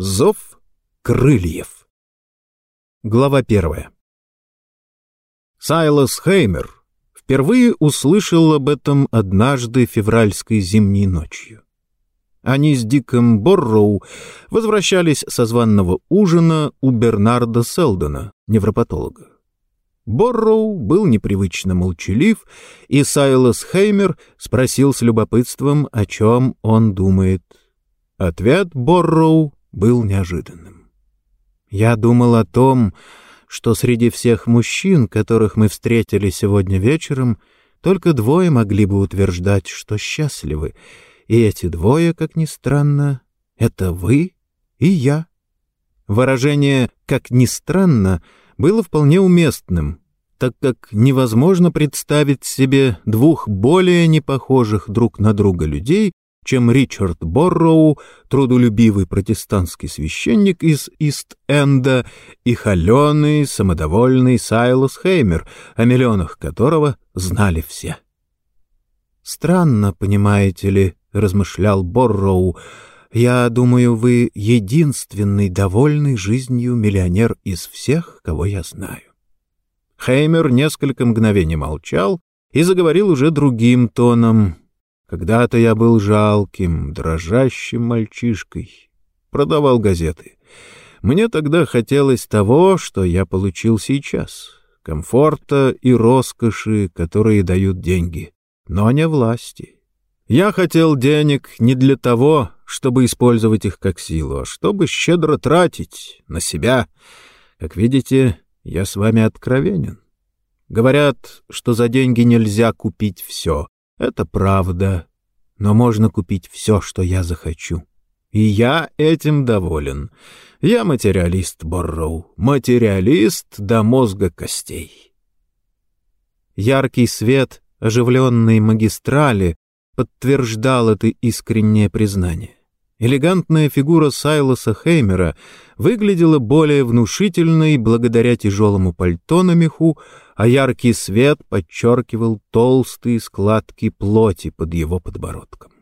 Зов крыльев. Глава первая. Сайлас Хеймер впервые услышал об этом однажды февральской зимней ночью. Они с Диком Борроу возвращались со званного ужина у Бернарда Селдона, невропатолога. Борроу был непривычно молчалив, и Сайлас Хеймер спросил с любопытством, о чем он думает. Ответ Борроу был неожиданным. «Я думал о том, что среди всех мужчин, которых мы встретили сегодня вечером, только двое могли бы утверждать, что счастливы, и эти двое, как ни странно, это вы и я». Выражение «как ни странно» было вполне уместным, так как невозможно представить себе двух более непохожих друг на друга людей, чем Ричард Борроу, трудолюбивый протестантский священник из Ист-Энда, и холеный, самодовольный Сайлос Хеймер, о миллионах которого знали все. «Странно, понимаете ли», — размышлял Борроу, — «я думаю, вы единственный довольный жизнью миллионер из всех, кого я знаю». Хеймер несколько мгновений молчал и заговорил уже другим тоном — когда-то я был жалким, дрожащим мальчишкой. Продавал газеты. Мне тогда хотелось того, что я получил сейчас. Комфорта и роскоши, которые дают деньги. Но не власти. Я хотел денег не для того, чтобы использовать их как силу, а чтобы щедро тратить на себя. Как видите, я с вами откровенен. Говорят, что за деньги нельзя купить все. Это правда, но можно купить все, что я захочу. И я этим доволен. Я материалист, Борроу, материалист до мозга костей. Яркий свет оживленной магистрали подтверждал это искреннее признание. Элегантная фигура Сайлоса Хеймера выглядела более внушительной благодаря тяжелому пальто на меху, а яркий свет подчеркивал толстые складки плоти под его подбородком.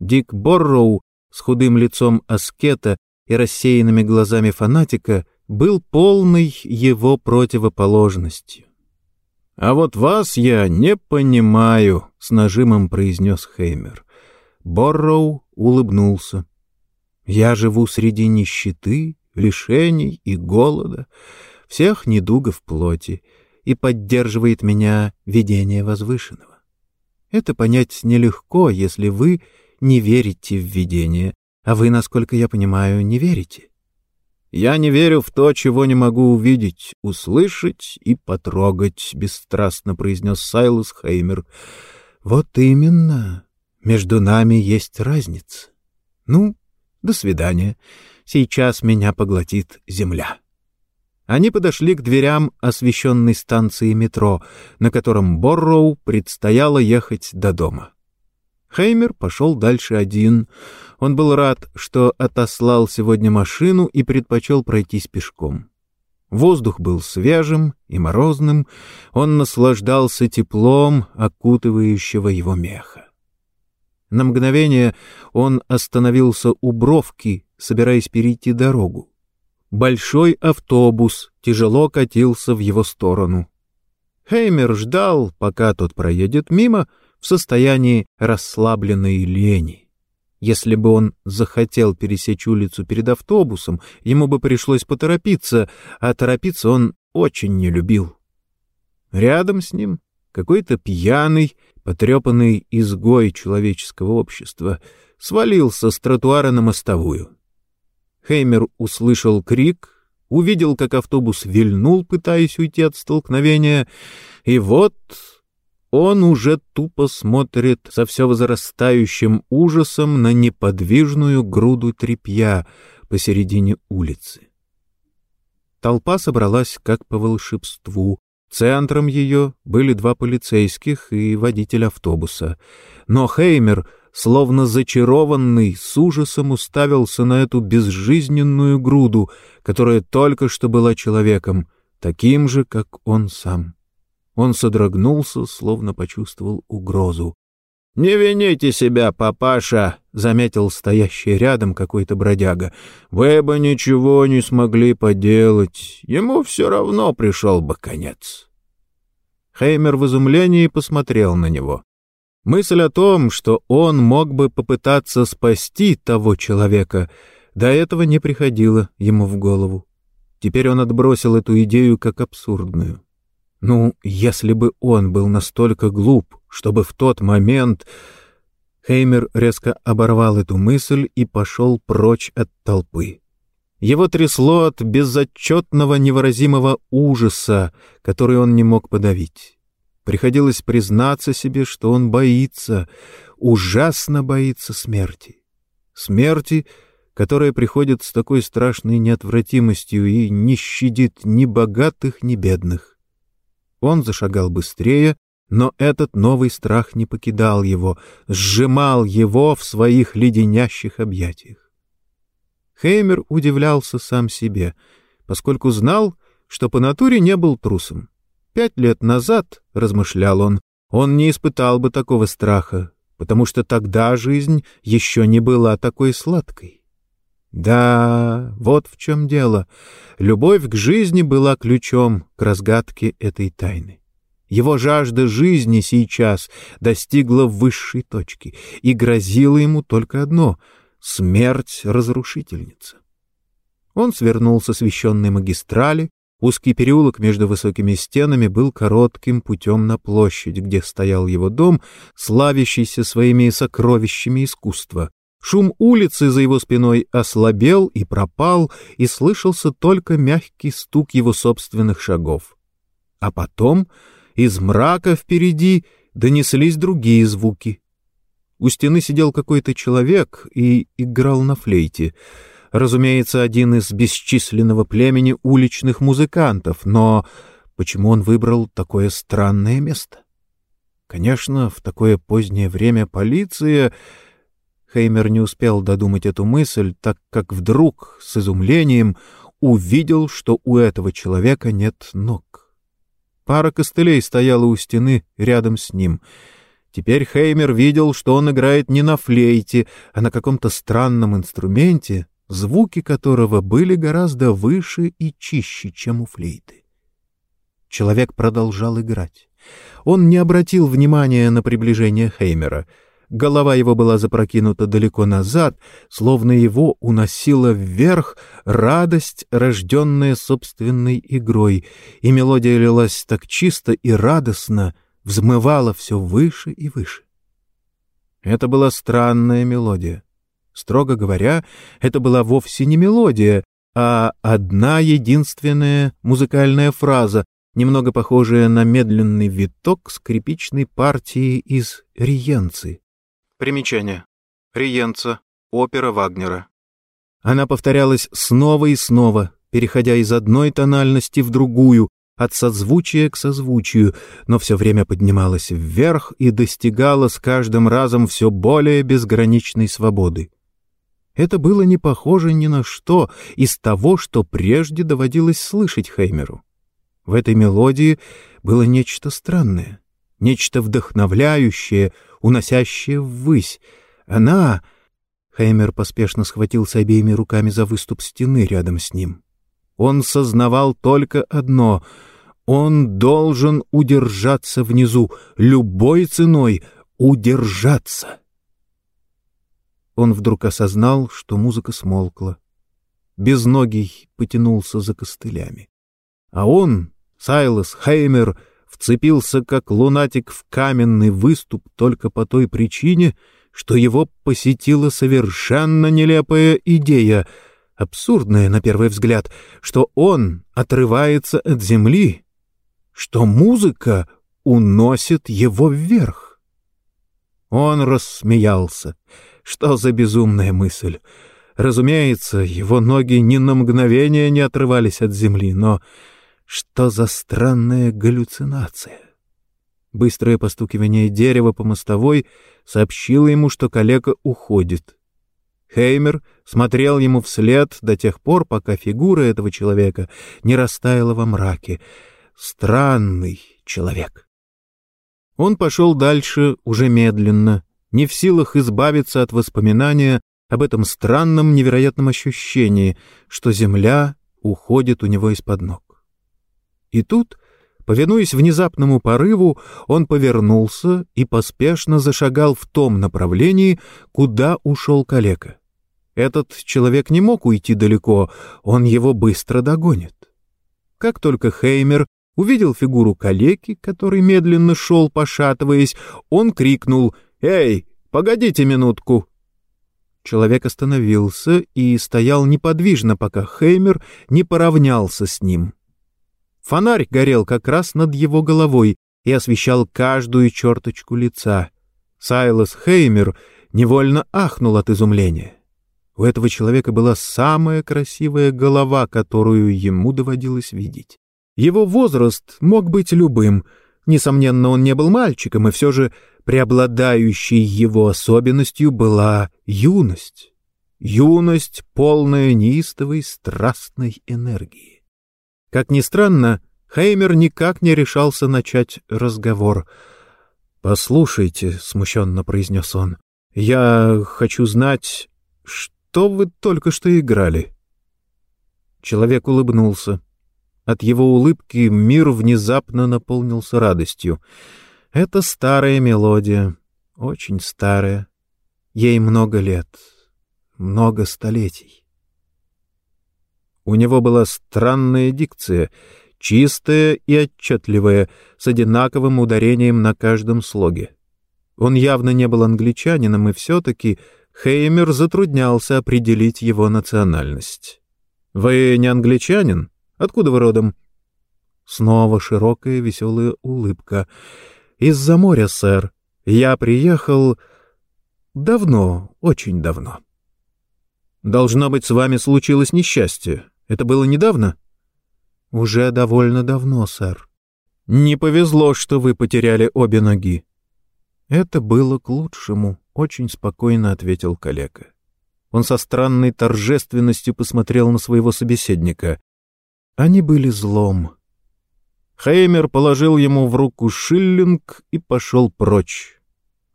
Дик Борроу с худым лицом аскета и рассеянными глазами фанатика был полной его противоположностью. «А вот вас я не понимаю», — с нажимом произнес Хеймер. Борроу улыбнулся. «Я живу среди нищеты, лишений и голода, всех недугов плоти, и поддерживает меня видение возвышенного. Это понять нелегко, если вы не верите в видение, а вы, насколько я понимаю, не верите. Я не верю в то, чего не могу увидеть, услышать и потрогать, — бесстрастно произнес Сайлус Хеймер. Вот именно. Между нами есть разница. Ну, до свидания. Сейчас меня поглотит земля. Они подошли к дверям освещенной станции метро, на котором Борроу предстояло ехать до дома. Хеймер пошел дальше один. Он был рад, что отослал сегодня машину и предпочел пройтись пешком. Воздух был свежим и морозным, он наслаждался теплом окутывающего его меха. На мгновение он остановился у бровки, собираясь перейти дорогу. Большой автобус тяжело катился в его сторону. Хеймер ждал, пока тот проедет мимо, в состоянии расслабленной лени. Если бы он захотел пересечь улицу перед автобусом, ему бы пришлось поторопиться, а торопиться он очень не любил. Рядом с ним какой-то пьяный, потрепанный изгой человеческого общества, свалился с тротуара на мостовую. Хеймер услышал крик, увидел, как автобус вильнул, пытаясь уйти от столкновения, и вот он уже тупо смотрит со все возрастающим ужасом на неподвижную груду тряпья посередине улицы. Толпа собралась как по волшебству, Центром ее были два полицейских и водитель автобуса. Но Хеймер, словно зачарованный, с ужасом уставился на эту безжизненную груду, которая только что была человеком, таким же, как он сам. Он содрогнулся, словно почувствовал угрозу. «Не вините себя, папаша», — заметил стоящий рядом какой-то бродяга. «Вы бы ничего не смогли поделать. Ему все равно пришел бы конец». Хеймер в изумлении посмотрел на него. Мысль о том, что он мог бы попытаться спасти того человека, до этого не приходила ему в голову. Теперь он отбросил эту идею как абсурдную. Ну, если бы он был настолько глуп, чтобы в тот момент... Хеймер резко оборвал эту мысль и пошел прочь от толпы. Его трясло от безотчетного невыразимого ужаса, который он не мог подавить. Приходилось признаться себе, что он боится, ужасно боится смерти. Смерти, которая приходит с такой страшной неотвратимостью и не щадит ни богатых, ни бедных. Он зашагал быстрее, но этот новый страх не покидал его, сжимал его в своих леденящих объятиях. Хеймер удивлялся сам себе, поскольку знал, что по натуре не был трусом. Пять лет назад, — размышлял он, — он не испытал бы такого страха, потому что тогда жизнь еще не была такой сладкой. Да, вот в чем дело. Любовь к жизни была ключом к разгадке этой тайны. Его жажда жизни сейчас достигла высшей точки, и грозило ему только одно — смерть разрушительница. Он свернул с освещенной магистрали, узкий переулок между высокими стенами был коротким путем на площадь, где стоял его дом, славящийся своими сокровищами искусства, Шум улицы за его спиной ослабел и пропал, и слышался только мягкий стук его собственных шагов. А потом из мрака впереди донеслись другие звуки. У стены сидел какой-то человек и играл на флейте. Разумеется, один из бесчисленного племени уличных музыкантов, но почему он выбрал такое странное место? Конечно, в такое позднее время полиция Хеймер не успел додумать эту мысль, так как вдруг, с изумлением, увидел, что у этого человека нет ног. Пара костылей стояла у стены рядом с ним. Теперь Хеймер видел, что он играет не на флейте, а на каком-то странном инструменте, звуки которого были гораздо выше и чище, чем у флейты. Человек продолжал играть. Он не обратил внимания на приближение Хеймера — Голова его была запрокинута далеко назад, словно его уносила вверх радость, рожденная собственной игрой, и мелодия лилась так чисто и радостно, взмывала все выше и выше. Это была странная мелодия. Строго говоря, это была вовсе не мелодия, а одна единственная музыкальная фраза, немного похожая на медленный виток скрипичной партии из риенцы. Примечание. Риенца. Опера Вагнера. Она повторялась снова и снова, переходя из одной тональности в другую, от созвучия к созвучию, но все время поднималась вверх и достигала с каждым разом все более безграничной свободы. Это было не похоже ни на что из того, что прежде доводилось слышать Хеймеру. В этой мелодии было нечто странное, нечто вдохновляющее, уносящее ввысь. Она... Хеймер поспешно схватился обеими руками за выступ стены рядом с ним. Он сознавал только одно — он должен удержаться внизу, любой ценой удержаться. Он вдруг осознал, что музыка смолкла. Безногий потянулся за костылями. А он, Сайлос Хеймер, — вцепился как лунатик в каменный выступ только по той причине, что его посетила совершенно нелепая идея, абсурдная на первый взгляд, что он отрывается от земли, что музыка уносит его вверх. Он рассмеялся. Что за безумная мысль! Разумеется, его ноги ни на мгновение не отрывались от земли, но что за странная галлюцинация? Быстрое постукивание дерева по мостовой сообщило ему, что калека уходит. Хеймер смотрел ему вслед до тех пор, пока фигура этого человека не растаяла во мраке. Странный человек. Он пошел дальше уже медленно, не в силах избавиться от воспоминания об этом странном невероятном ощущении, что земля уходит у него из-под ног. И тут, повинуясь внезапному порыву, он повернулся и поспешно зашагал в том направлении, куда ушел калека. Этот человек не мог уйти далеко, он его быстро догонит. Как только Хеймер увидел фигуру калеки, который медленно шел, пошатываясь, он крикнул «Эй, погодите минутку!» Человек остановился и стоял неподвижно, пока Хеймер не поравнялся с ним. Фонарь горел как раз над его головой и освещал каждую черточку лица. Сайлос Хеймер невольно ахнул от изумления. У этого человека была самая красивая голова, которую ему доводилось видеть. Его возраст мог быть любым. Несомненно, он не был мальчиком, и все же преобладающей его особенностью была юность. Юность, полная неистовой страстной энергии. Как ни странно, Хеймер никак не решался начать разговор. «Послушайте», — смущенно произнес он, — «я хочу знать, что...» вы только что играли?» Человек улыбнулся. От его улыбки мир внезапно наполнился радостью. Это старая мелодия, очень старая. Ей много лет, много столетий. У него была странная дикция, чистая и отчетливая, с одинаковым ударением на каждом слоге. Он явно не был англичанином, и все-таки Хеймер затруднялся определить его национальность. «Вы не англичанин? Откуда вы родом?» Снова широкая веселая улыбка. «Из-за моря, сэр. Я приехал... давно, очень давно». «Должно быть, с вами случилось несчастье. Это было недавно?» «Уже довольно давно, сэр». «Не повезло, что вы потеряли обе ноги». «Это было к лучшему», — очень спокойно ответил калека. Он со странной торжественностью посмотрел на своего собеседника. Они были злом. Хеймер положил ему в руку шиллинг и пошел прочь.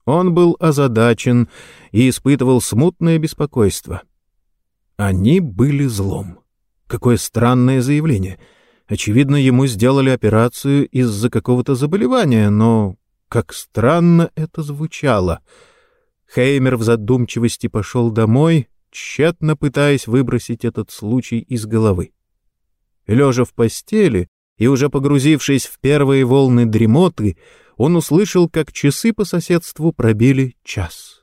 Он был озадачен и испытывал смутное беспокойство. Они были злом. Какое странное заявление. Очевидно, ему сделали операцию из-за какого-то заболевания, но как странно это звучало — Хеймер в задумчивости пошел домой, тщетно пытаясь выбросить этот случай из головы. Лежа в постели и уже погрузившись в первые волны дремоты, он услышал, как часы по соседству пробили час.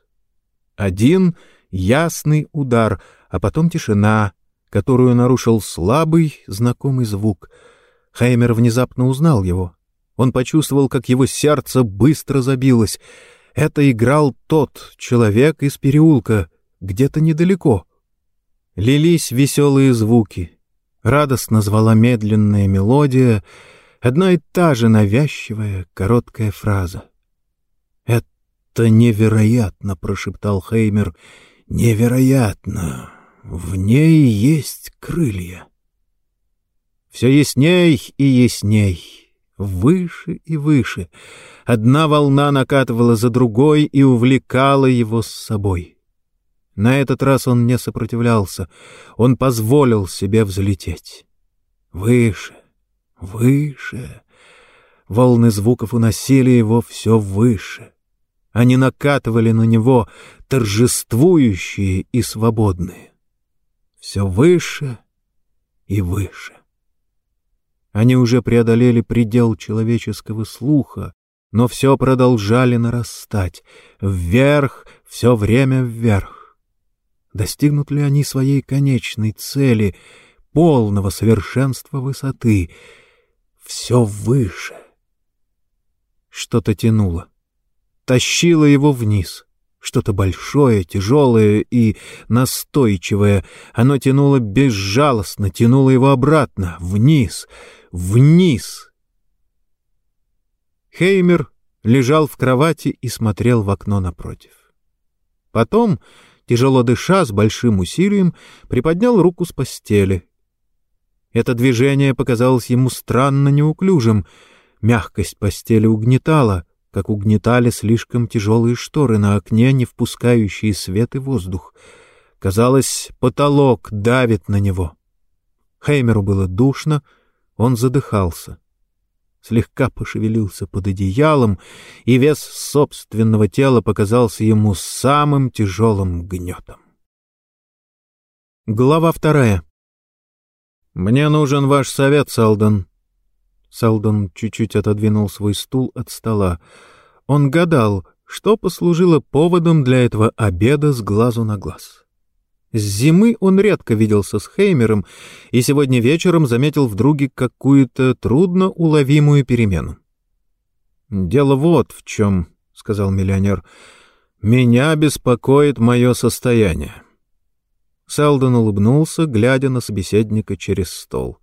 Один ясный удар, а потом тишина, которую нарушил слабый, знакомый звук. Хеймер внезапно узнал его. Он почувствовал, как его сердце быстро забилось — это играл тот человек из переулка, где-то недалеко. Лились веселые звуки. Радостно звала медленная мелодия, одна и та же навязчивая короткая фраза. «Это невероятно!» — прошептал Хеймер. «Невероятно! В ней есть крылья!» Все ясней и ясней, выше и выше — Одна волна накатывала за другой и увлекала его с собой. На этот раз он не сопротивлялся, он позволил себе взлететь. Выше, выше. Волны звуков уносили его все выше. Они накатывали на него, торжествующие и свободные. Все выше и выше. Они уже преодолели предел человеческого слуха, но все продолжали нарастать. Вверх, все время вверх. Достигнут ли они своей конечной цели, полного совершенства высоты? Все выше. Что-то тянуло. Тащило его вниз. Что-то большое, тяжелое и настойчивое. Оно тянуло безжалостно, тянуло его обратно, вниз, вниз — Хеймер лежал в кровати и смотрел в окно напротив. Потом, тяжело дыша, с большим усилием, приподнял руку с постели. Это движение показалось ему странно неуклюжим. Мягкость постели угнетала, как угнетали слишком тяжелые шторы на окне, не впускающие свет и воздух. Казалось, потолок давит на него. Хеймеру было душно, он задыхался. Слегка пошевелился под одеялом, и вес собственного тела показался ему самым тяжелым гнетом. Глава вторая. «Мне нужен ваш совет, Салден». Салден чуть-чуть отодвинул свой стул от стола. Он гадал, что послужило поводом для этого обеда с глазу на глаз. С зимы он редко виделся с Хеймером и сегодня вечером заметил в друге какую-то трудно уловимую перемену. «Дело вот в чем», — сказал миллионер, — «меня беспокоит мое состояние. Селдон улыбнулся, глядя на собеседника через стол.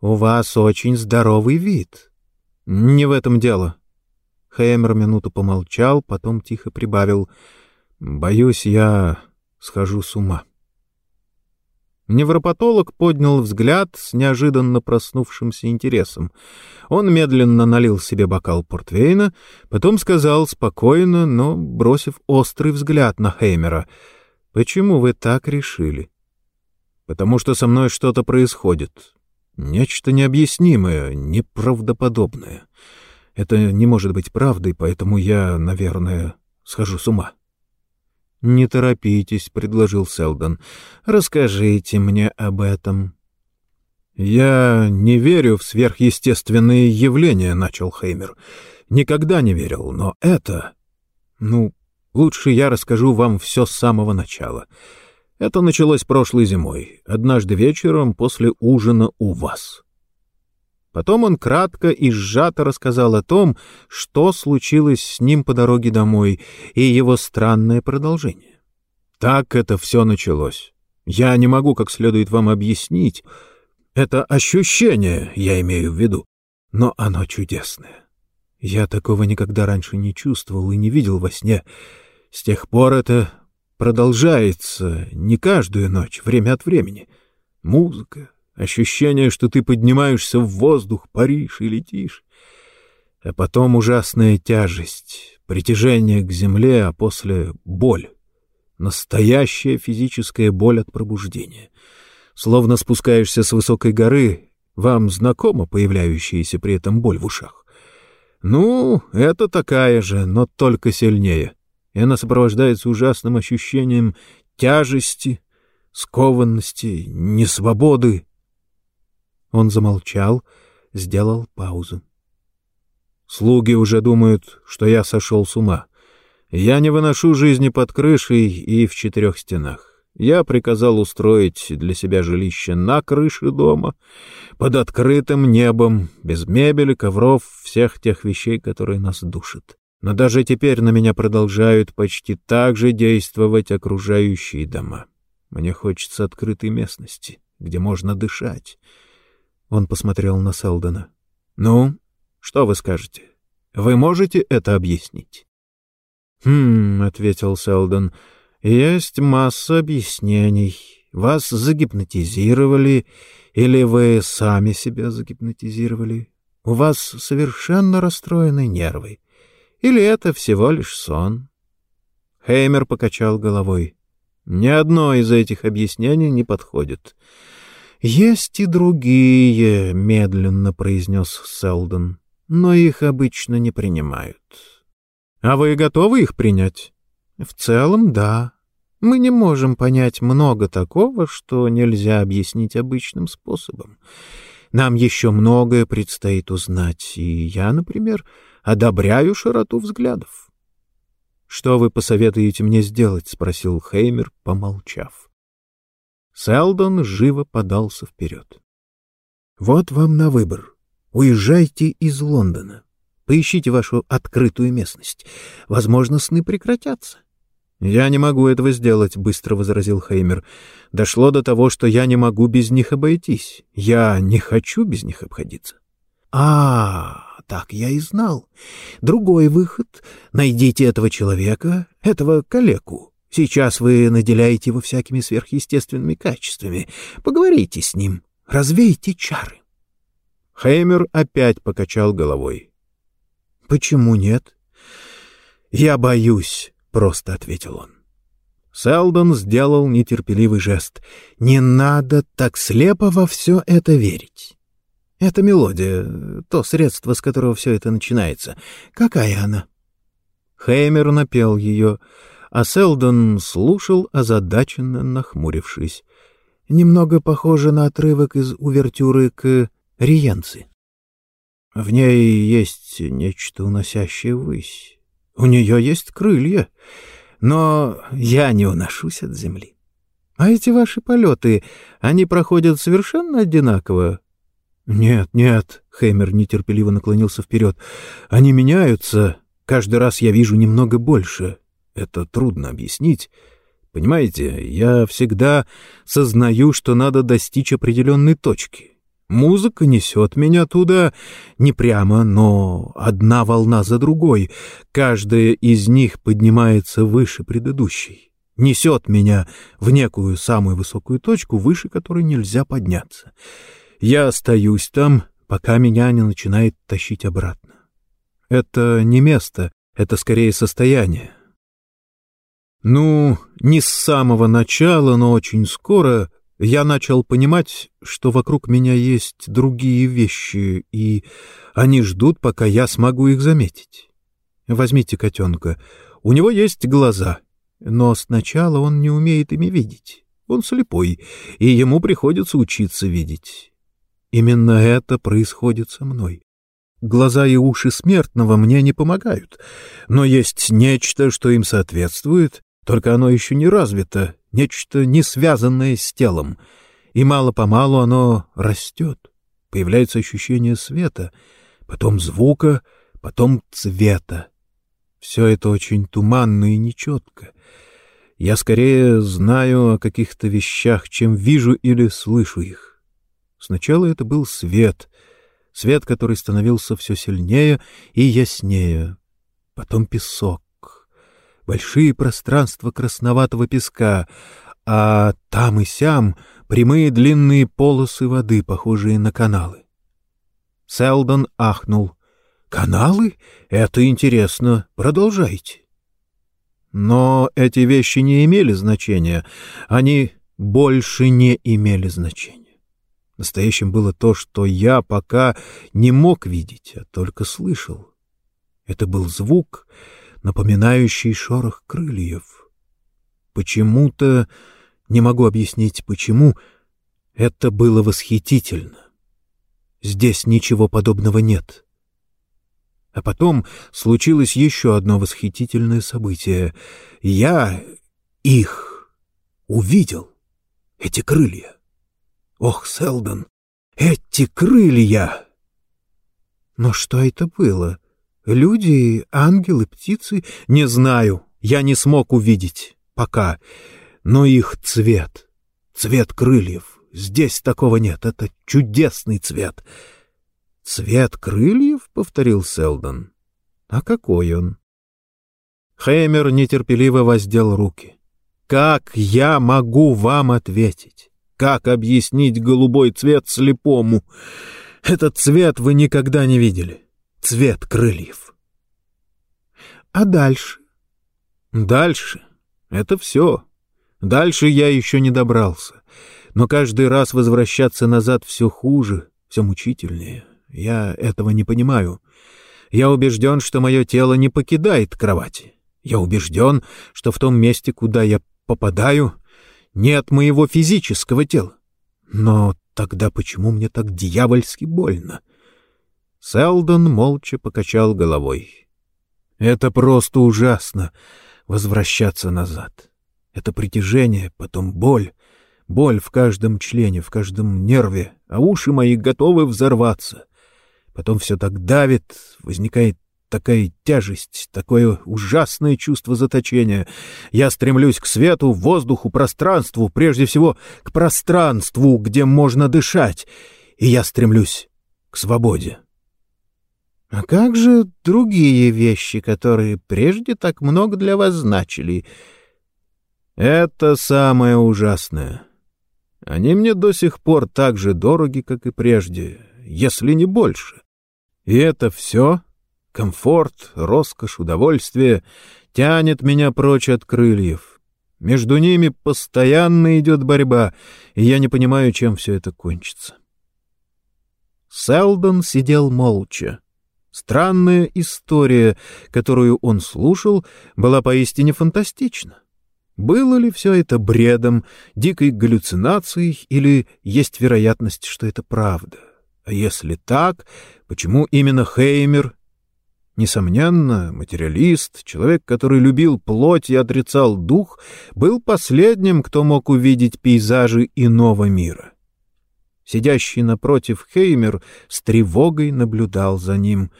«У вас очень здоровый вид». «Не в этом дело». Хеймер минуту помолчал, потом тихо прибавил. «Боюсь, я схожу с ума». Невропатолог поднял взгляд с неожиданно проснувшимся интересом. Он медленно налил себе бокал портвейна, потом сказал спокойно, но бросив острый взгляд на Хеймера — Почему вы так решили? Потому что со мной что-то происходит. Нечто необъяснимое, неправдоподобное. Это не может быть правдой, поэтому я, наверное, схожу с ума. — Не торопитесь, — предложил Селдон. — Расскажите мне об этом. — Я не верю в сверхъестественные явления, — начал Хеймер. — Никогда не верил, но это... Ну, Лучше я расскажу вам все с самого начала. Это началось прошлой зимой, однажды вечером после ужина у вас. Потом он кратко и сжато рассказал о том, что случилось с ним по дороге домой, и его странное продолжение. Так это все началось. Я не могу как следует вам объяснить. Это ощущение, я имею в виду, но оно чудесное. Я такого никогда раньше не чувствовал и не видел во сне. С тех пор это продолжается не каждую ночь, время от времени. Музыка, ощущение, что ты поднимаешься в воздух, паришь и летишь. А потом ужасная тяжесть, притяжение к земле, а после — боль. Настоящая физическая боль от пробуждения. Словно спускаешься с высокой горы, вам знакома появляющаяся при этом боль в ушах? Ну, это такая же, но только сильнее и она сопровождается ужасным ощущением тяжести, скованности, несвободы. Он замолчал, сделал паузу. Слуги уже думают, что я сошел с ума. Я не выношу жизни под крышей и в четырех стенах. Я приказал устроить для себя жилище на крыше дома, под открытым небом, без мебели, ковров, всех тех вещей, которые нас душат. Но даже теперь на меня продолжают почти так же действовать окружающие дома. Мне хочется открытой местности, где можно дышать. Он посмотрел на Селдона. «Ну, что вы скажете? Вы можете это объяснить?» «Хм», — ответил Селдон, — «есть масса объяснений. Вас загипнотизировали, или вы сами себя загипнотизировали. У вас совершенно расстроены нервы. Или это всего лишь сон? Хеймер покачал головой. Ни одно из этих объяснений не подходит. «Есть и другие», — медленно произнес Селдон, — «но их обычно не принимают». «А вы готовы их принять?» «В целом, да. Мы не можем понять много такого, что нельзя объяснить обычным способом. Нам еще многое предстоит узнать, и я, например, одобряю широту взглядов. — Что вы посоветуете мне сделать? — спросил Хеймер, помолчав. Селдон живо подался вперед. — Вот вам на выбор. Уезжайте из Лондона. Поищите вашу открытую местность. Возможно, сны прекратятся. — Я не могу этого сделать, — быстро возразил Хеймер. — Дошло до того, что я не могу без них обойтись. Я не хочу без них обходиться. — А, так я и знал. Другой выход — найдите этого человека, этого калеку. Сейчас вы наделяете его всякими сверхъестественными качествами. Поговорите с ним, развейте чары. Хеймер опять покачал головой. — Почему нет? «Я боюсь», — просто ответил он. Селдон сделал нетерпеливый жест. «Не надо так слепо во все это верить. Это мелодия, то средство, с которого все это начинается. Какая она?» Хеймер напел ее, а Селдон слушал, озадаченно нахмурившись. Немного похоже на отрывок из увертюры к «Риенци». В ней есть нечто уносящее ввысь. У нее есть крылья, но я не уношусь от земли. А эти ваши полеты, они проходят совершенно одинаково? Нет, нет, Хеймер нетерпеливо наклонился вперед. Они меняются. Каждый раз я вижу немного больше. Это трудно объяснить. Понимаете, я всегда сознаю, что надо достичь определенной точки. Музыка несет меня туда не прямо, но одна волна за другой. Каждая из них поднимается выше предыдущей. Несет меня в некую самую высокую точку, выше которой нельзя подняться. Я остаюсь там, пока меня не начинает тащить обратно. Это не место, это скорее состояние. Ну, не с самого начала, но очень скоро я начал понимать, что вокруг меня есть другие вещи, и они ждут, пока я смогу их заметить. Возьмите котенка. У него есть глаза, но сначала он не умеет ими видеть. Он слепой, и ему приходится учиться видеть. Именно это происходит со мной. Глаза и уши смертного мне не помогают, но есть нечто, что им соответствует, только оно еще не развито, нечто не связанное с телом, и мало-помалу оно растет. Появляется ощущение света, потом звука, потом цвета. Все это очень туманно и нечетко. Я скорее знаю о каких-то вещах, чем вижу или слышу их. Сначала это был свет, свет, который становился все сильнее и яснее, потом песок большие пространства красноватого песка, а там и сям прямые длинные полосы воды, похожие на каналы. Селдон ахнул. «Каналы? Это интересно. Продолжайте». Но эти вещи не имели значения. Они больше не имели значения. Настоящим было то, что я пока не мог видеть, а только слышал. Это был звук, напоминающий шорох крыльев. Почему-то, не могу объяснить почему, это было восхитительно. Здесь ничего подобного нет. А потом случилось еще одно восхитительное событие. Я их увидел, эти крылья. Ох, Селдон, эти крылья! Но что это было? — Люди, ангелы, птицы? Не знаю. Я не смог увидеть. Пока. Но их цвет. Цвет крыльев. Здесь такого нет. Это чудесный цвет. «Цвет крыльев?» — повторил Селдон. «А какой он?» Хеймер нетерпеливо воздел руки. «Как я могу вам ответить? Как объяснить голубой цвет слепому? Этот цвет вы никогда не видели цвет крыльев. А дальше? Дальше. Это все. Дальше я еще не добрался. Но каждый раз возвращаться назад все хуже, все мучительнее. Я этого не понимаю. Я убежден, что мое тело не покидает кровати. Я убежден, что в том месте, куда я попадаю, нет моего физического тела. Но тогда почему мне так дьявольски больно? Селдон молча покачал головой. «Это просто ужасно — возвращаться назад. Это притяжение, потом боль, боль в каждом члене, в каждом нерве, а уши мои готовы взорваться. Потом все так давит, возникает такая тяжесть, такое ужасное чувство заточения. Я стремлюсь к свету, воздуху, пространству, прежде всего к пространству, где можно дышать, и я стремлюсь к свободе. А как же другие вещи, которые прежде так много для вас значили? Это самое ужасное. Они мне до сих пор так же дороги, как и прежде, если не больше. И это все? Комфорт, роскошь, удовольствие тянет меня прочь от крыльев. Между ними постоянно идет борьба, и я не понимаю, чем все это кончится. Селдон сидел молча. Странная история, которую он слушал, была поистине фантастична. Было ли все это бредом, дикой галлюцинацией, или есть вероятность, что это правда? А если так, почему именно Хеймер Несомненно, материалист, человек, который любил плоть и отрицал дух, был последним, кто мог увидеть пейзажи иного мира. Сидящий напротив Хеймер с тревогой наблюдал за ним.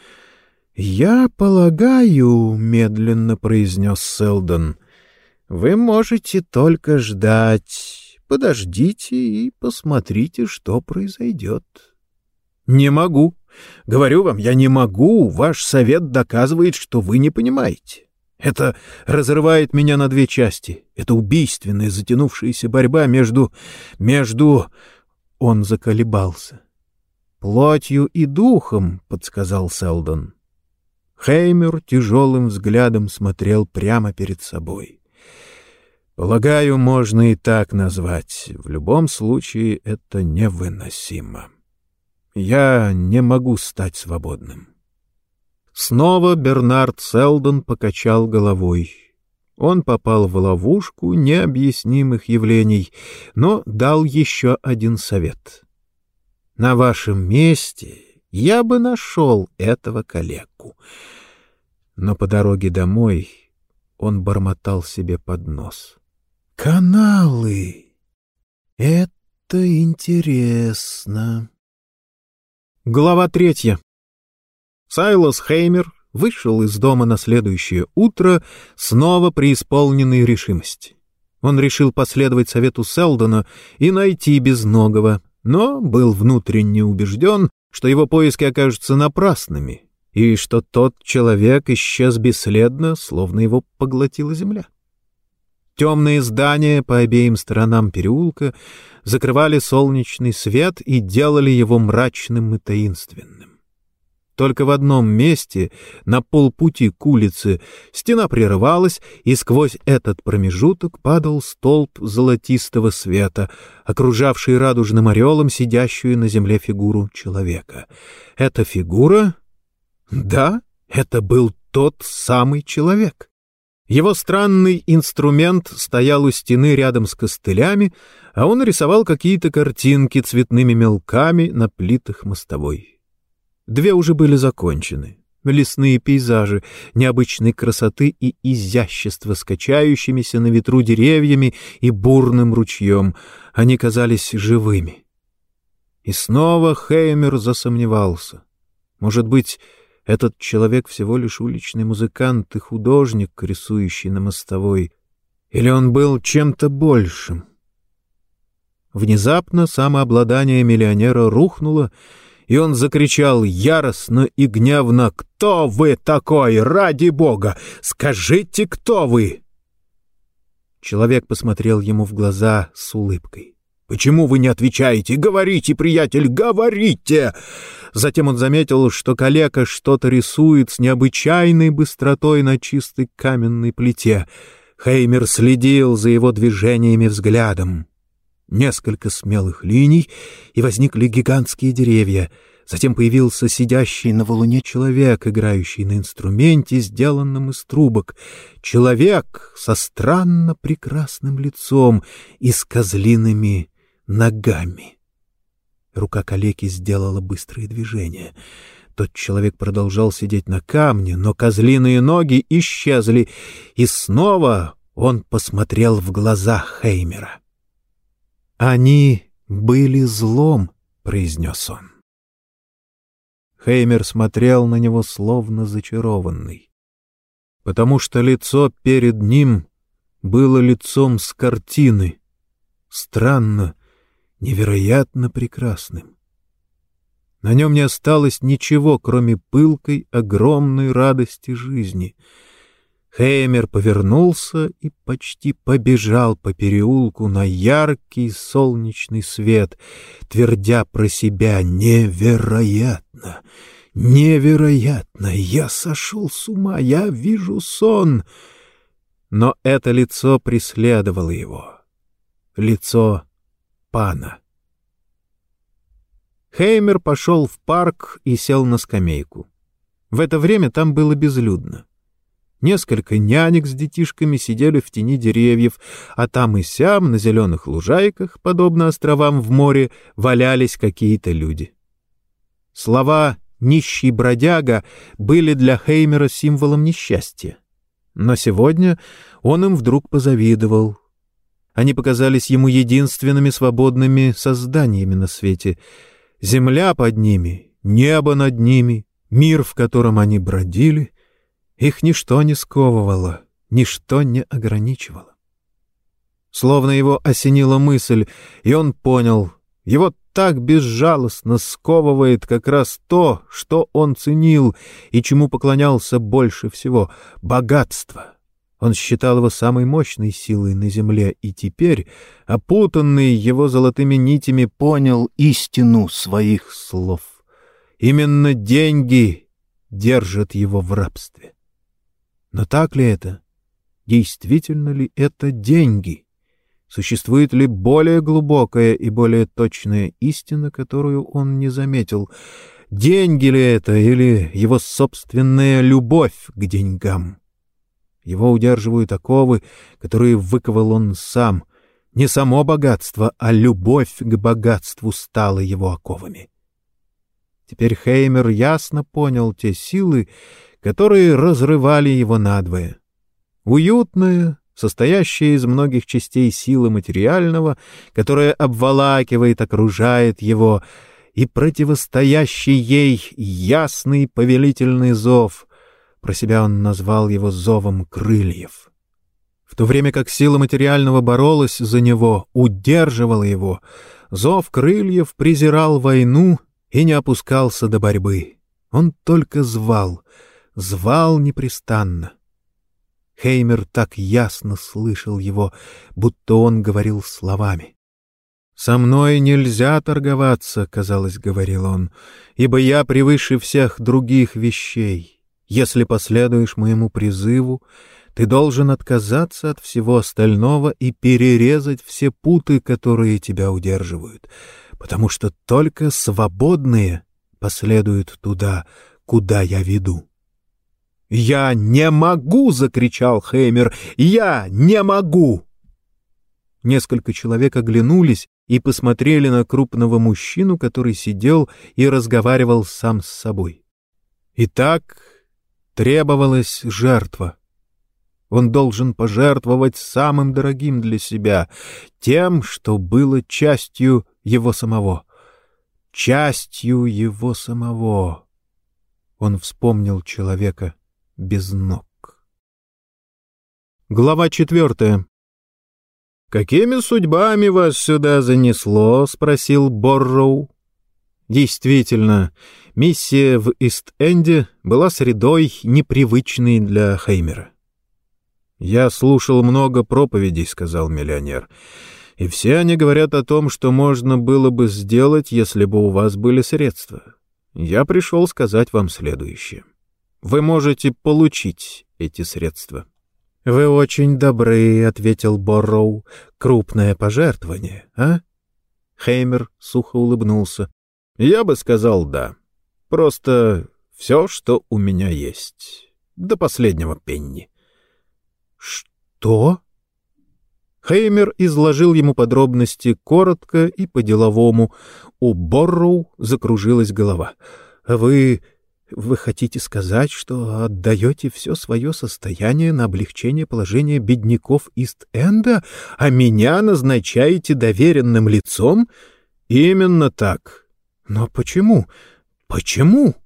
«Я полагаю», — медленно произнес Селдон, — «вы можете только ждать. Подождите и посмотрите, что произойдет». «Не могу», Говорю вам, я не могу, ваш совет доказывает, что вы не понимаете. Это разрывает меня на две части. Это убийственная затянувшаяся борьба между... между... Он заколебался. «Плотью и духом», — подсказал Селдон. Хеймер тяжелым взглядом смотрел прямо перед собой. «Полагаю, можно и так назвать. В любом случае это невыносимо». Я не могу стать свободным. Снова Бернард Селдон покачал головой. Он попал в ловушку необъяснимых явлений, но дал еще один совет. На вашем месте я бы нашел этого калеку. Но по дороге домой он бормотал себе под нос. «Каналы! Это интересно!» Глава третья. Сайлос Хеймер вышел из дома на следующее утро, снова преисполненный решимости. Он решил последовать совету Селдона и найти Безногого, но был внутренне убежден, что его поиски окажутся напрасными, и что тот человек исчез бесследно, словно его поглотила земля. Темные здания по обеим сторонам переулка закрывали солнечный свет и делали его мрачным и таинственным. Только в одном месте, на полпути к улице, стена прерывалась, и сквозь этот промежуток падал столб золотистого света, окружавший радужным орелом сидящую на земле фигуру человека. Эта фигура... Да, это был тот самый человек. Его странный инструмент стоял у стены рядом с костылями, а он рисовал какие-то картинки цветными мелками на плитах мостовой. Две уже были закончены. Лесные пейзажи необычной красоты и изящества с качающимися на ветру деревьями и бурным ручьем. Они казались живыми. И снова Хеймер засомневался. Может быть, этот человек всего лишь уличный музыкант и художник, рисующий на мостовой. Или он был чем-то большим? Внезапно самообладание миллионера рухнуло, и он закричал яростно и гневно «Кто вы такой? Ради бога! Скажите, кто вы!» Человек посмотрел ему в глаза с улыбкой. «Почему вы не отвечаете? Говорите, приятель, говорите!» Затем он заметил, что калека что-то рисует с необычайной быстротой на чистой каменной плите. Хеймер следил за его движениями взглядом. Несколько смелых линий, и возникли гигантские деревья. Затем появился сидящий на валуне человек, играющий на инструменте, сделанном из трубок. Человек со странно прекрасным лицом и с козлиными ногами. Рука калеки сделала быстрые движения. Тот человек продолжал сидеть на камне, но козлиные ноги исчезли, и снова он посмотрел в глаза Хеймера. «Они были злом», — произнес он. Хеймер смотрел на него словно зачарованный, потому что лицо перед ним было лицом с картины, странно невероятно прекрасным. На нем не осталось ничего, кроме пылкой, огромной радости жизни. Хеймер повернулся и почти побежал по переулку на яркий солнечный свет, твердя про себя «невероятно! Невероятно! Я сошел с ума, я вижу сон. Но это лицо преследовало его. Лицо пана. Хеймер пошел в парк и сел на скамейку. В это время там было безлюдно. Несколько нянек с детишками сидели в тени деревьев, а там и сям, на зеленых лужайках, подобно островам в море, валялись какие-то люди. Слова «нищий бродяга» были для Хеймера символом несчастья. Но сегодня он им вдруг позавидовал. Они показались ему единственными свободными созданиями на свете. Земля под ними, небо над ними, мир, в котором они бродили — их ничто не сковывало, ничто не ограничивало. Словно его осенила мысль, и он понял, его так безжалостно сковывает как раз то, что он ценил и чему поклонялся больше всего — богатство. Он считал его самой мощной силой на земле, и теперь, опутанный его золотыми нитями, понял истину своих слов. Именно деньги держат его в рабстве. Но так ли это? Действительно ли это деньги? Существует ли более глубокая и более точная истина, которую он не заметил? Деньги ли это или его собственная любовь к деньгам? Его удерживают оковы, которые выковал он сам. Не само богатство, а любовь к богатству стала его оковами. Теперь Хеймер ясно понял те силы, которые разрывали его надвое. Уютная, состоящая из многих частей силы материального, которая обволакивает, окружает его, и противостоящий ей ясный повелительный зов. Про себя он назвал его зовом крыльев. В то время как сила материального боролась за него, удерживала его, зов крыльев презирал войну и не опускался до борьбы. Он только звал — звал непрестанно. Хеймер так ясно слышал его, будто он говорил словами. «Со мной нельзя торговаться», — казалось, говорил он, — «ибо я превыше всех других вещей. Если последуешь моему призыву, ты должен отказаться от всего остального и перерезать все путы, которые тебя удерживают, потому что только свободные последуют туда, куда я веду». «Я не могу!» — закричал Хеймер. «Я не могу!» Несколько человек оглянулись и посмотрели на крупного мужчину, который сидел и разговаривал сам с собой. Итак, требовалась жертва. Он должен пожертвовать самым дорогим для себя, тем, что было частью его самого. Частью его самого. Он вспомнил человека — без ног. Глава четвертая. «Какими судьбами вас сюда занесло?» — спросил Борроу. Действительно, миссия в Ист-Энде была средой, непривычной для Хеймера. «Я слушал много проповедей», — сказал миллионер, — «и все они говорят о том, что можно было бы сделать, если бы у вас были средства. Я пришел сказать вам следующее вы можете получить эти средства. — Вы очень добры, — ответил Борроу. — Крупное пожертвование, а? Хеймер сухо улыбнулся. — Я бы сказал «да». Просто все, что у меня есть. До последнего пенни. — Что? Хеймер изложил ему подробности коротко и по-деловому. У Борроу закружилась голова. — Вы вы хотите сказать, что отдаете все свое состояние на облегчение положения бедняков Ист-Энда, а меня назначаете доверенным лицом? Именно так. Но почему? Почему?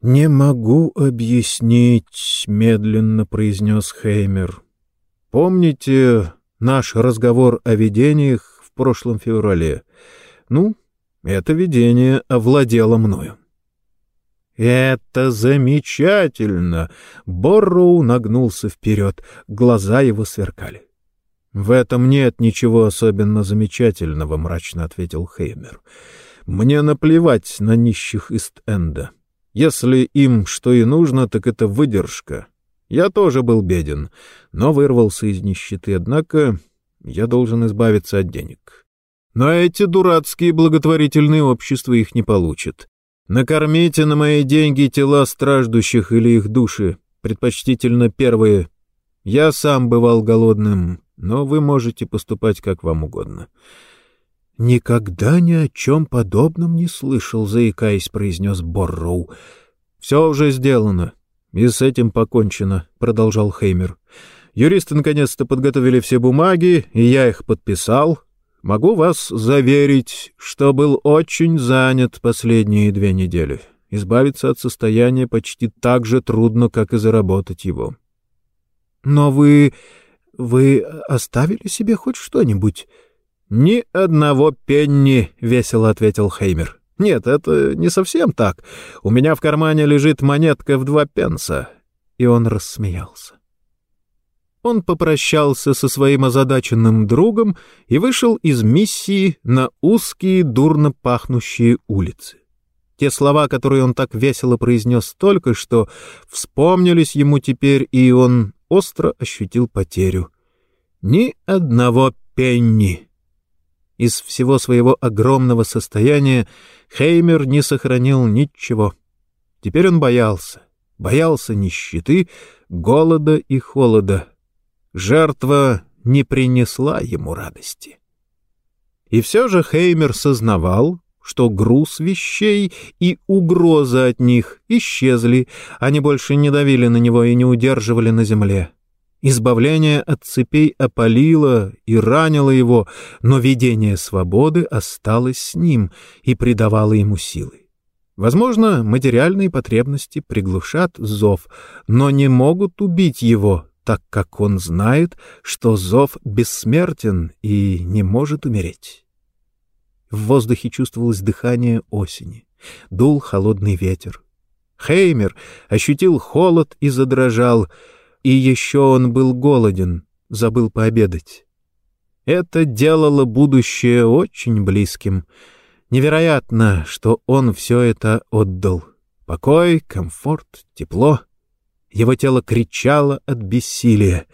Не могу объяснить, медленно произнес Хеймер. Помните наш разговор о видениях в прошлом феврале? Ну, это видение овладело мною. «Это замечательно!» Борроу нагнулся вперед, глаза его сверкали. «В этом нет ничего особенно замечательного», — мрачно ответил Хеймер. «Мне наплевать на нищих Ист-Энда. Если им что и нужно, так это выдержка. Я тоже был беден, но вырвался из нищеты, однако я должен избавиться от денег. Но эти дурацкие благотворительные общества их не получат. Накормите на мои деньги тела страждущих или их души, предпочтительно первые. Я сам бывал голодным, но вы можете поступать как вам угодно. «Никогда ни о чем подобном не слышал», — заикаясь, произнес Борроу. «Все уже сделано, и с этим покончено», — продолжал Хеймер. «Юристы наконец-то подготовили все бумаги, и я их подписал. Могу вас заверить, что был очень занят последние две недели. Избавиться от состояния почти так же трудно, как и заработать его». «Но вы... вы оставили себе хоть что-нибудь?» «Ни одного пенни», — весело ответил Хеймер. «Нет, это не совсем так. У меня в кармане лежит монетка в два пенса». И он рассмеялся. Он попрощался со своим озадаченным другом и вышел из миссии на узкие, дурно пахнущие улицы. Те слова, которые он так весело произнес только что, вспомнились ему теперь, и он остро ощутил потерю. Ни одного пенни. Из всего своего огромного состояния Хеймер не сохранил ничего. Теперь он боялся. Боялся нищеты, голода и холода. Жертва не принесла ему радости. И все же Хеймер сознавал, что груз вещей и угроза от них исчезли, они больше не давили на него и не удерживали на земле. Избавление от цепей опалило и ранило его, но видение свободы осталось с ним и придавало ему силы. Возможно, материальные потребности приглушат зов, но не могут убить его, так как он знает, что зов бессмертен и не может умереть. В воздухе чувствовалось дыхание осени, дул холодный ветер. Хеймер ощутил холод и задрожал — и еще он был голоден, забыл пообедать. Это делало будущее очень близким. Невероятно, что он все это отдал. Покой, комфорт, тепло. Его тело кричало от бессилия.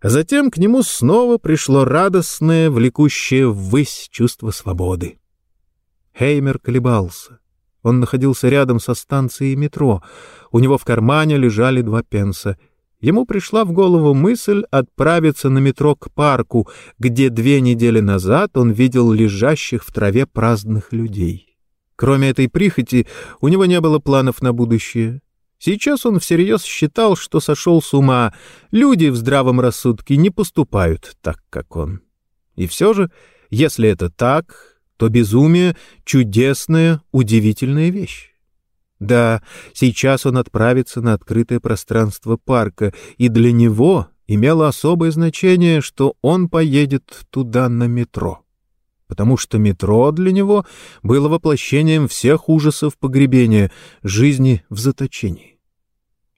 А затем к нему снова пришло радостное, влекущее ввысь чувство свободы. Хеймер колебался. Он находился рядом со станцией метро. У него в кармане лежали два пенса — ему пришла в голову мысль отправиться на метро к парку, где две недели назад он видел лежащих в траве праздных людей. Кроме этой прихоти, у него не было планов на будущее. Сейчас он всерьез считал, что сошел с ума. Люди в здравом рассудке не поступают так, как он. И все же, если это так, то безумие — чудесная, удивительная вещь. Да, сейчас он отправится на открытое пространство парка, и для него имело особое значение, что он поедет туда на метро. Потому что метро для него было воплощением всех ужасов погребения, жизни в заточении.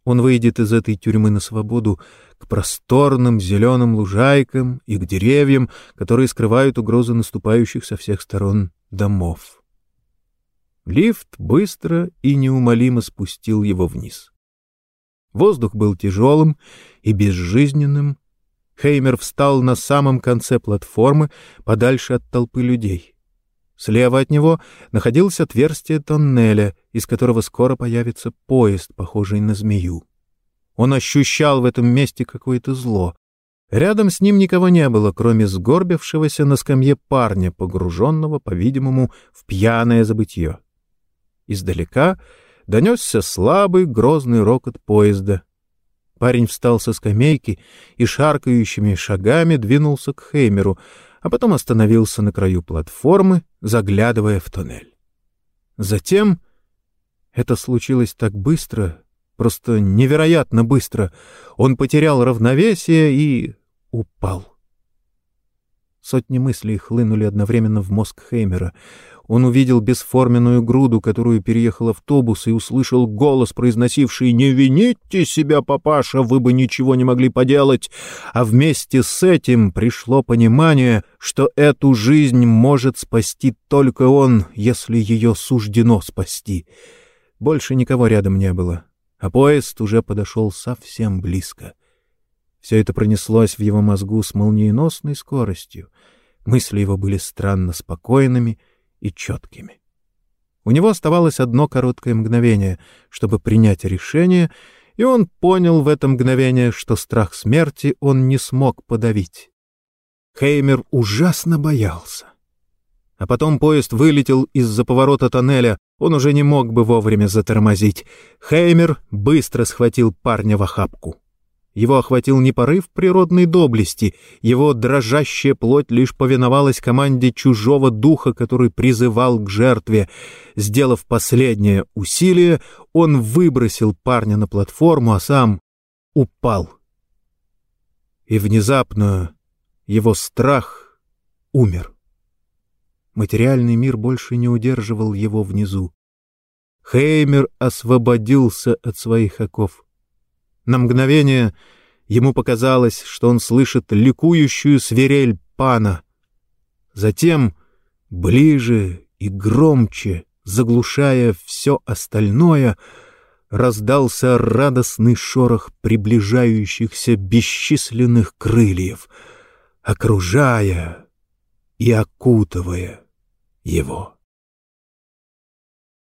Он выйдет из этой тюрьмы на свободу к просторным зеленым лужайкам и к деревьям, которые скрывают угрозы наступающих со всех сторон домов. Лифт быстро и неумолимо спустил его вниз. Воздух был тяжелым и безжизненным. Хеймер встал на самом конце платформы, подальше от толпы людей. Слева от него находилось отверстие тоннеля, из которого скоро появится поезд, похожий на змею. Он ощущал в этом месте какое-то зло. Рядом с ним никого не было, кроме сгорбившегося на скамье парня, погруженного, по-видимому, в пьяное забытье. Издалека донесся слабый грозный рокот поезда. Парень встал со скамейки и шаркающими шагами двинулся к Хеймеру, а потом остановился на краю платформы, заглядывая в туннель. Затем это случилось так быстро, просто невероятно быстро. Он потерял равновесие и упал. Сотни мыслей хлынули одновременно в мозг Хеймера. Он увидел бесформенную груду, которую переехал автобус, и услышал голос, произносивший «Не вините себя, папаша, вы бы ничего не могли поделать!» А вместе с этим пришло понимание, что эту жизнь может спасти только он, если ее суждено спасти. Больше никого рядом не было, а поезд уже подошел совсем близко. Все это пронеслось в его мозгу с молниеносной скоростью. Мысли его были странно спокойными и четкими. У него оставалось одно короткое мгновение, чтобы принять решение, и он понял в это мгновение, что страх смерти он не смог подавить. Хеймер ужасно боялся. А потом поезд вылетел из-за поворота тоннеля, он уже не мог бы вовремя затормозить. Хеймер быстро схватил парня в охапку. Его охватил не порыв природной доблести, его дрожащая плоть лишь повиновалась команде чужого духа, который призывал к жертве. Сделав последнее усилие, он выбросил парня на платформу, а сам упал. И внезапно его страх умер. Материальный мир больше не удерживал его внизу. Хеймер освободился от своих оков. На мгновение ему показалось, что он слышит ликующую свирель пана. Затем, ближе и громче, заглушая все остальное, раздался радостный шорох приближающихся бесчисленных крыльев, окружая и окутывая его.